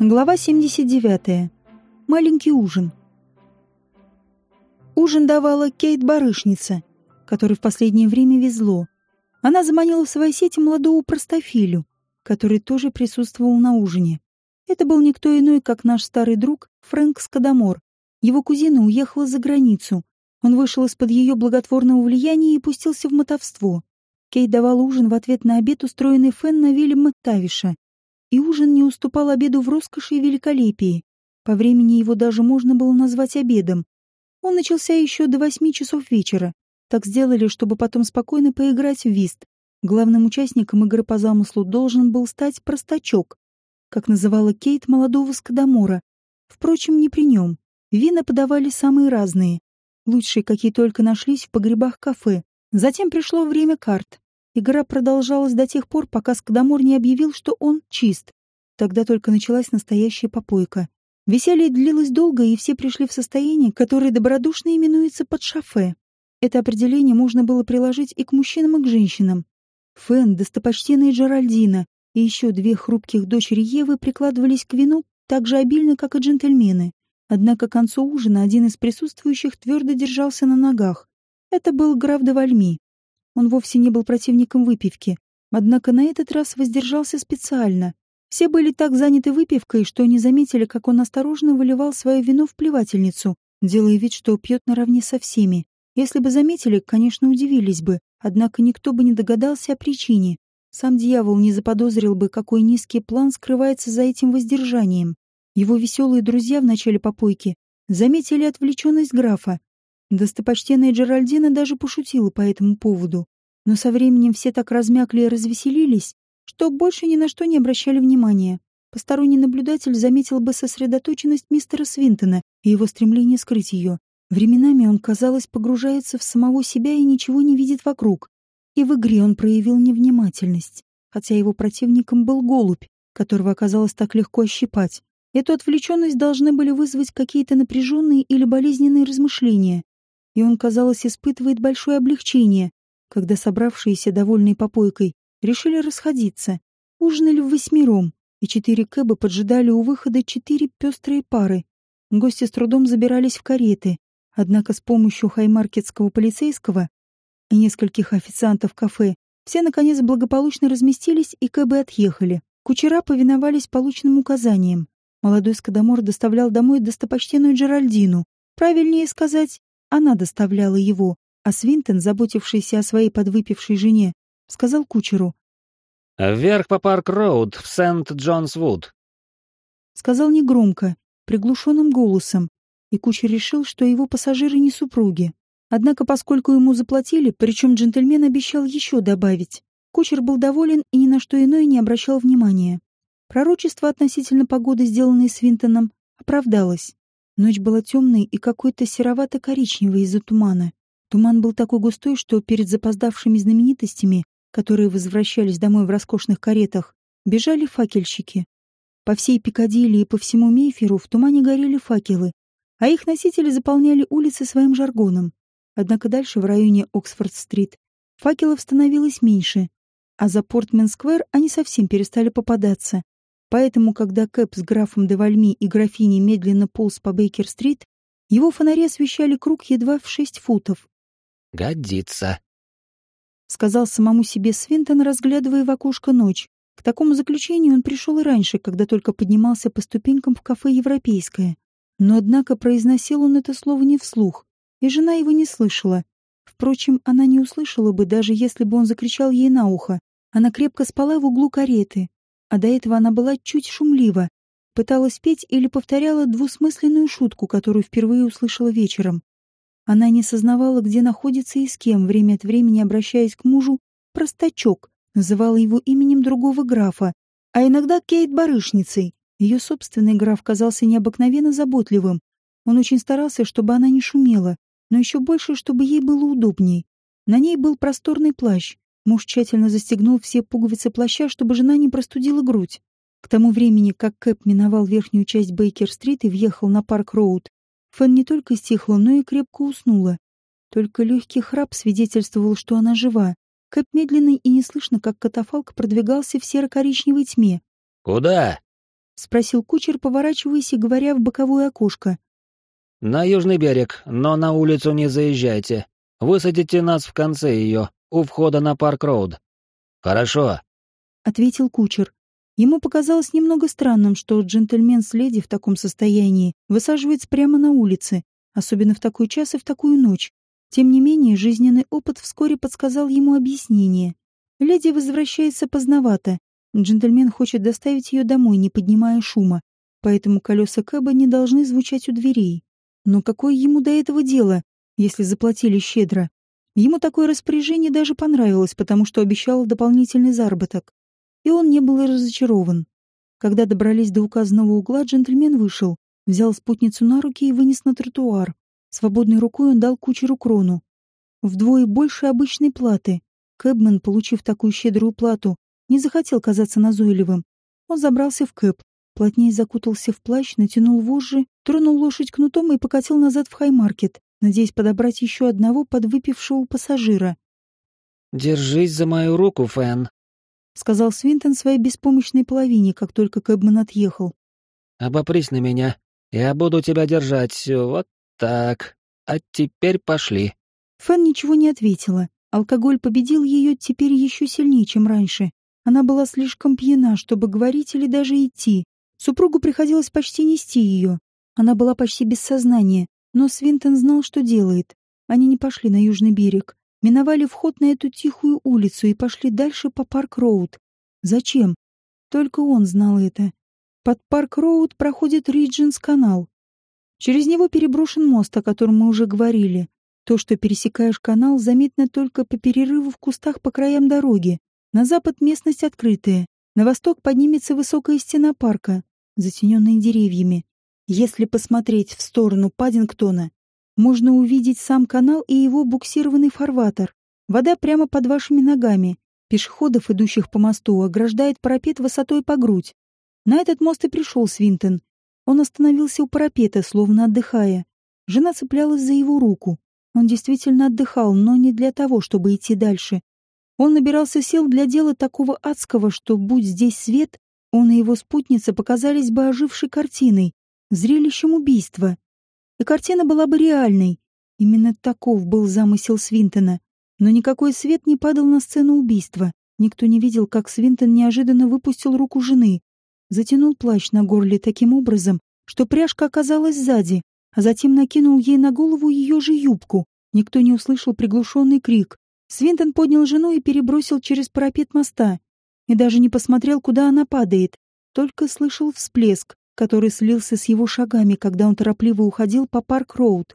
Глава 79. Маленький ужин. Ужин давала Кейт-барышница, которой в последнее время везло. Она заманила в свои сети молодого простофилю, который тоже присутствовал на ужине. Это был никто иной, как наш старый друг Фрэнк Скадамор. Его кузина уехала за границу. Он вышел из-под ее благотворного влияния и пустился в мотовство. Кейт давал ужин в ответ на обед, устроенный Фен на вилле Маттавиша, и ужин не уступал обеду в роскоши и великолепии. По времени его даже можно было назвать обедом. Он начался еще до восьми часов вечера. Так сделали, чтобы потом спокойно поиграть в вист. Главным участником игры по замыслу должен был стать простачок, как называла Кейт молодого Скадамора. Впрочем, не при нем. Вина подавали самые разные. Лучшие, какие только нашлись в погребах кафе. Затем пришло время карт. Игра продолжалась до тех пор, пока Скадамор не объявил, что он чист. Тогда только началась настоящая попойка. Веселье длилось долго, и все пришли в состояние, которое добродушно именуется под шафе. Это определение можно было приложить и к мужчинам, и к женщинам. Фэн, достопочтенная Джеральдина и еще две хрупких дочери Евы прикладывались к вину так же обильно, как и джентльмены. Однако к концу ужина один из присутствующих твердо держался на ногах. Это был граф де Вальми. Он вовсе не был противником выпивки, однако на этот раз воздержался специально. Все были так заняты выпивкой, что не заметили, как он осторожно выливал свое вино в плевательницу, делая вид, что пьет наравне со всеми. Если бы заметили, конечно, удивились бы, однако никто бы не догадался о причине. Сам дьявол не заподозрил бы, какой низкий план скрывается за этим воздержанием. Его веселые друзья в начале попойки заметили отвлеченность графа, Достопочтенная Джеральдина даже пошутила по этому поводу, но со временем все так размякли и развеселились, что больше ни на что не обращали внимания. Посторонний наблюдатель заметил бы сосредоточенность мистера Свинтона и его стремление скрыть ее. Временами он, казалось, погружается в самого себя и ничего не видит вокруг. И в игре он проявил невнимательность, хотя его противником был голубь, которого оказалось так легко ощипать. Эту отвлеченность должны были вызвать какие-то напряженные или болезненные размышления и он, казалось, испытывает большое облегчение, когда собравшиеся, довольные попойкой, решили расходиться. Ужинали в восьмером, и четыре кэба поджидали у выхода четыре пестрые пары. Гости с трудом забирались в кареты, однако с помощью хаймаркетского полицейского и нескольких официантов кафе все, наконец, благополучно разместились и кэбы отъехали. Кучера повиновались полученным указаниям. Молодой Скадамор доставлял домой достопочтенную Джеральдину. Правильнее сказать, она доставляла его, а Свинтон, заботившийся о своей подвыпившей жене, сказал кучеру. «Вверх по Парк-Роуд, в Сент-Джонс-Вуд». Сказал негромко, приглушенным голосом, и кучер решил, что его пассажиры не супруги. Однако, поскольку ему заплатили, причем джентльмен обещал еще добавить, кучер был доволен и ни на что иное не обращал внимания. Пророчество относительно погоды, сделанное Свинтоном, оправдалось. Ночь была темной и какой-то серовато-коричневой из-за тумана. Туман был такой густой, что перед запоздавшими знаменитостями, которые возвращались домой в роскошных каретах, бежали факельщики. По всей Пикадилли и по всему Мейферу в тумане горели факелы, а их носители заполняли улицы своим жаргоном. Однако дальше, в районе Оксфорд-стрит, факелов становилось меньше, а за Портмен-сквер они совсем перестали попадаться. Поэтому, когда Кэп с графом де Вальми и графиней медленно полз по Бейкер-стрит, его фонари освещали круг едва в шесть футов. «Годится», — сказал самому себе Свинтон, разглядывая в окошко ночь. К такому заключению он пришел и раньше, когда только поднимался по ступенькам в кафе «Европейское». Но, однако, произносил он это слово не вслух, и жена его не слышала. Впрочем, она не услышала бы, даже если бы он закричал ей на ухо. Она крепко спала в углу кареты, а до этого она была чуть шумлива, пыталась петь или повторяла двусмысленную шутку, которую впервые услышала вечером. Она не сознавала, где находится и с кем, время от времени обращаясь к мужу, простачок, называла его именем другого графа, а иногда Кейт барышницей. Ее собственный граф казался необыкновенно заботливым. Он очень старался, чтобы она не шумела, но еще больше, чтобы ей было удобней. На ней был просторный плащ, Муж тщательно застегнул все пуговицы плаща, чтобы жена не простудила грудь. К тому времени, как кэб миновал верхнюю часть Бейкер-стрит и въехал на Парк-роуд, Фэн не только стихла, но и крепко уснула. Только легкий храп свидетельствовал, что она жива. Кэб медленно и неслышно, как катафалк, продвигался в серо-коричневой тьме. «Куда?» спросил кучер, поворачиваясь и говоря в боковое окошко. «На южный берег, но на улицу не заезжайте. Высадите нас в конце ее, у входа на Парк-Роуд». «Хорошо», — ответил кучер. Ему показалось немного странным, что джентльмен с леди в таком состоянии высаживается прямо на улице, особенно в такой час и в такую ночь. Тем не менее, жизненный опыт вскоре подсказал ему объяснение. Леди возвращается поздновато. Джентльмен хочет доставить ее домой, не поднимая шума, поэтому колеса Кэба не должны звучать у дверей. Но какое ему до этого дело, если заплатили щедро? Ему такое распоряжение даже понравилось, потому что обещало дополнительный заработок и он не был разочарован. Когда добрались до указанного угла, джентльмен вышел, взял спутницу на руки и вынес на тротуар. Свободной рукой он дал кучеру крону. Вдвое больше обычной платы. Кэбмен, получив такую щедрую плату, не захотел казаться назойливым. Он забрался в кэб, плотнее закутался в плащ, натянул вожжи, тронул лошадь кнутом и покатил назад в Хаймаркет, надеясь подобрать еще одного подвыпившего пассажира. «Держись за мою руку, Фэн», сказал Свинтон своей беспомощной половине, как только Кэбман отъехал. «Обопрись на меня. Я буду тебя держать. Вот так. А теперь пошли». Фэн ничего не ответила. Алкоголь победил ее теперь еще сильнее, чем раньше. Она была слишком пьяна, чтобы говорить или даже идти. Супругу приходилось почти нести ее. Она была почти без сознания, но Свинтон знал, что делает. Они не пошли на южный берег миновали вход на эту тихую улицу и пошли дальше по Парк-Роуд. Зачем? Только он знал это. Под Парк-Роуд проходит Риджентс-канал. Через него переброшен мост, о котором мы уже говорили. То, что пересекаешь канал, заметно только по перерыву в кустах по краям дороги. На запад местность открытая. На восток поднимется высокая стена парка, затененная деревьями. Если посмотреть в сторону Паддингтона, можно увидеть сам канал и его буксированный фарватер. Вода прямо под вашими ногами. Пешеходов, идущих по мосту, ограждает парапет высотой по грудь. На этот мост и пришел Свинтон. Он остановился у парапета, словно отдыхая. Жена цеплялась за его руку. Он действительно отдыхал, но не для того, чтобы идти дальше. Он набирался сил для дела такого адского, что, будь здесь свет, он и его спутница показались бы ожившей картиной, зрелищем убийства. И картина была бы реальной. Именно таков был замысел Свинтона. Но никакой свет не падал на сцену убийства. Никто не видел, как Свинтон неожиданно выпустил руку жены, затянул плащ на горле таким образом, что пряжка оказалась сзади, а затем накинул ей на голову ее же юбку. Никто не услышал приглушенный крик. Свинтон поднял жену и перебросил через парапет моста. И даже не посмотрел, куда она падает, только слышал всплеск который слился с его шагами, когда он торопливо уходил по Парк-Роуд.